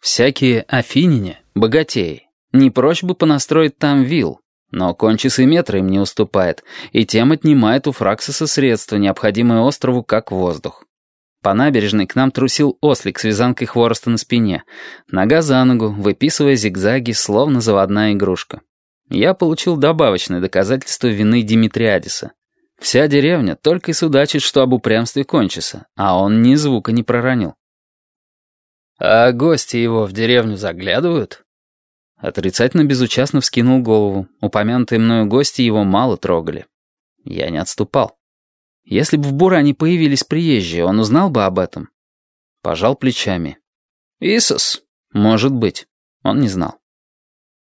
Всякие афиняне, богатеи, не прочь бы понастроить там вилл, но кончис и метра им не уступает, и тем отнимает у Фраксиса средства, необходимые острову, как воздух. По набережной к нам трусил ослик с вязанкой хвороста на спине, нога за ногу, выписывая зигзаги, словно заводная игрушка. Я получил добавочное доказательство вины Димитриадиса. Вся деревня только и судачит, что об упрямстве кончиса, а он ни звука не проронил. «А гости его в деревню заглядывают?» Отрицательно безучастно вскинул голову. Упомянутые мною гости его мало трогали. Я не отступал. Если бы в Буране появились приезжие, он узнал бы об этом. Пожал плечами. «Исус?» «Может быть». Он не знал.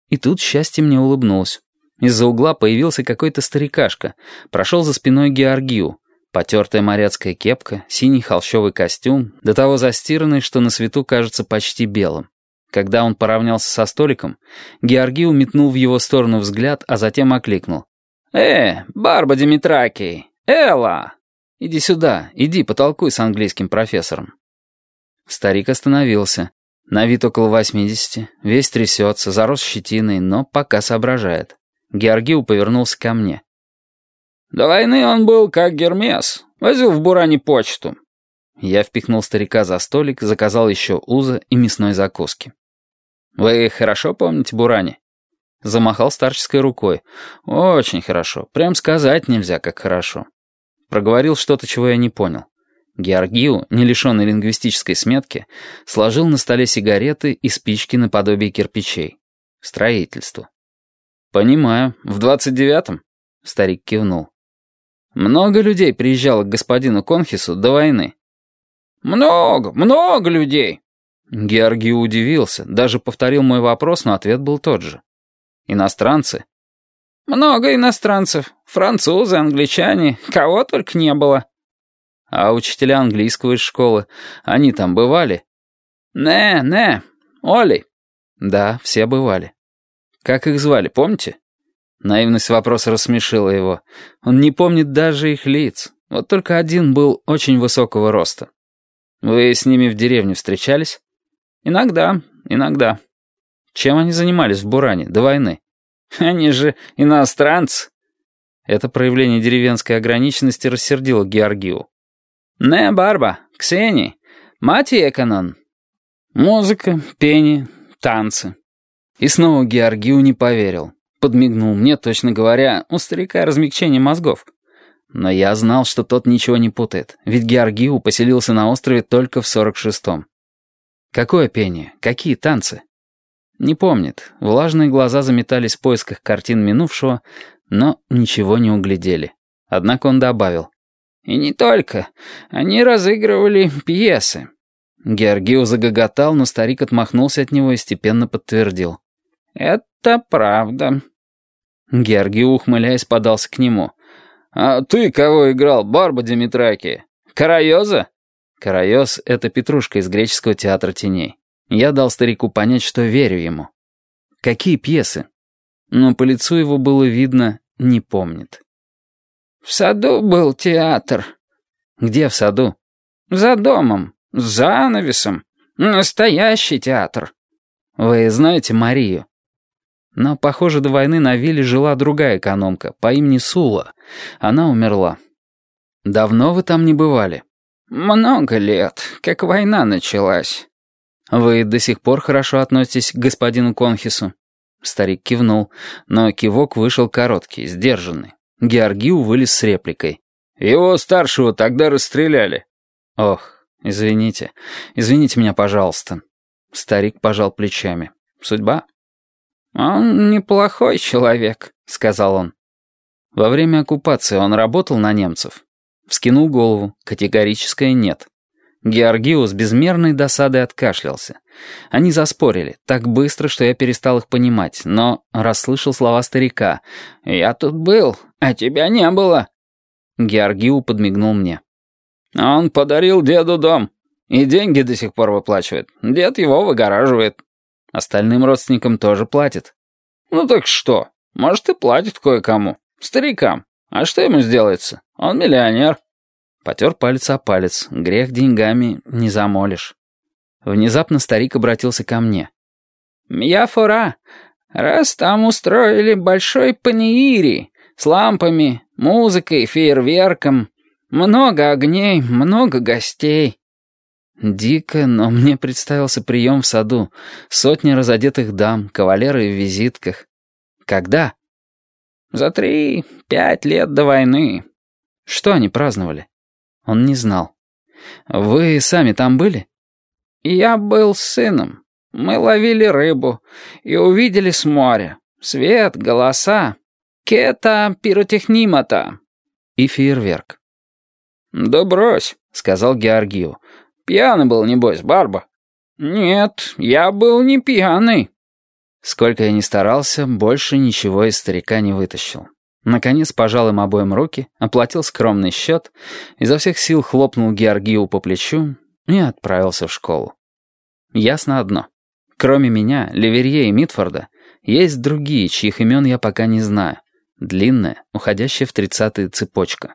И тут счастье мне улыбнулось. Из-за угла появился какой-то старикашка, прошел за спиной Георгию, Потертая моряцкая кепка, синий холщовый костюм, до того застиранный, что на свету кажется почти белым. Когда он поравнялся со столиком, Георгий метнул в его сторону взгляд, а затем окликнул. «Э, Барба Димитракий! Элла! Иди сюда, иди потолкуй с английским профессором». Старик остановился. На вид около восьмидесяти, весь трясется, зарос щетиной, но пока соображает. Георгий повернулся ко мне. До войны он был как Гермес, возил в Буране почту. Я впихнул старика за столик, заказал еще уза и мясной закуски. «Вы хорошо помните Буране?» Замахал старческой рукой. «Очень хорошо. Прям сказать нельзя, как хорошо». Проговорил что-то, чего я не понял. Георгию, не лишенный лингвистической сметки, сложил на столе сигареты и спички наподобие кирпичей. Строительство. «Понимаю. В двадцать девятом?» Старик кивнул. Много людей приезжало к господину Конхису до войны. «Много, много людей!» Георгий удивился, даже повторил мой вопрос, но ответ был тот же. «Иностранцы?» «Много иностранцев. Французы, англичане, кого только не было». «А учителя английского из школы, они там бывали?» «Не, не, Оли». «Да, все бывали». «Как их звали, помните?» Наивность вопроса рассмешила его. Он не помнит даже их лиц. Вот только один был очень высокого роста. Вы с ними в деревне встречались? Иногда, иногда. Чем они занимались в Буране до войны? Они же иностранцы. Это проявление деревенской ограниченности рассердило Георгию. «Не, Барба, Ксении, мать Эконон». Музыка, пение, танцы. И снова Георгию не поверил. Подмигнул мне, точно говоря, у старика размягчение мозгов. Но я знал, что тот ничего не путает, ведь Георгиу поселился на острове только в 46-м. Какое пение? Какие танцы? Не помнит. Влажные глаза заметались в поисках картин минувшего, но ничего не углядели. Однако он добавил. «И не только. Они разыгрывали пьесы». Георгиу загоготал, но старик отмахнулся от него и степенно подтвердил. «Это правда». Георгий, ухмыляясь, подался к нему. «А ты кого играл, Барба Димитраки? Карайоза?» Карайоз — это петрушка из греческого театра теней. Я дал старику понять, что верю ему. «Какие пьесы?» Но по лицу его было видно, не помнит. «В саду был театр». «Где в саду?» «За домом, с занавесом. Настоящий театр». «Вы знаете Марию?» Но, похоже, до войны на вилле жила другая экономка по имени Сула. Она умерла. Давно вы там не бывали? Много лет, как война началась. Вы до сих пор хорошо относитесь к господину Конхису? Старик кивнул, но кивок вышел короткий, сдержанный. Георгию вылез с репликой. «Его старшего тогда расстреляли». «Ох, извините, извините меня, пожалуйста». Старик пожал плечами. «Судьба?» «Он неплохой человек», — сказал он. Во время оккупации он работал на немцев. Вскинул голову, категорическое «нет». Георгиу безмерной досадой откашлялся. Они заспорили, так быстро, что я перестал их понимать, но расслышал слова старика. «Я тут был, а тебя не было». Георгиу подмигнул мне. «Он подарил деду дом, и деньги до сих пор выплачивает. Дед его выгораживает». Остальным родственникам тоже платит. Ну так что? Может, и платит кое-кому. Старикам. А что ему сделается? Он миллионер. Потер палец о палец. Грех деньгами не замолишь. Внезапно старик обратился ко мне. «Я фора. Раз там устроили большой паниири с лампами, музыкой, фейерверком, много огней, много гостей». Дико, но мне представился прием в саду. Сотни разодетых дам, кавалеры в визитках. Когда? За три, пять лет до войны. Что они праздновали? Он не знал. Вы сами там были? Я был с сыном. Мы ловили рыбу и увидели с моря. Свет, голоса. Кета пиротехнимата. И фейерверк. «Да брось», — сказал Георгию. «Пьяный был, небось, Барба». «Нет, я был не пьяный». Сколько я ни старался, больше ничего из старика не вытащил. Наконец пожал им обоим руки, оплатил скромный счет, изо всех сил хлопнул Георгию по плечу и отправился в школу. Ясно одно. Кроме меня, Леверье и Митфорда, есть другие, чьих имен я пока не знаю. Длинная, уходящая в тридцатые цепочка.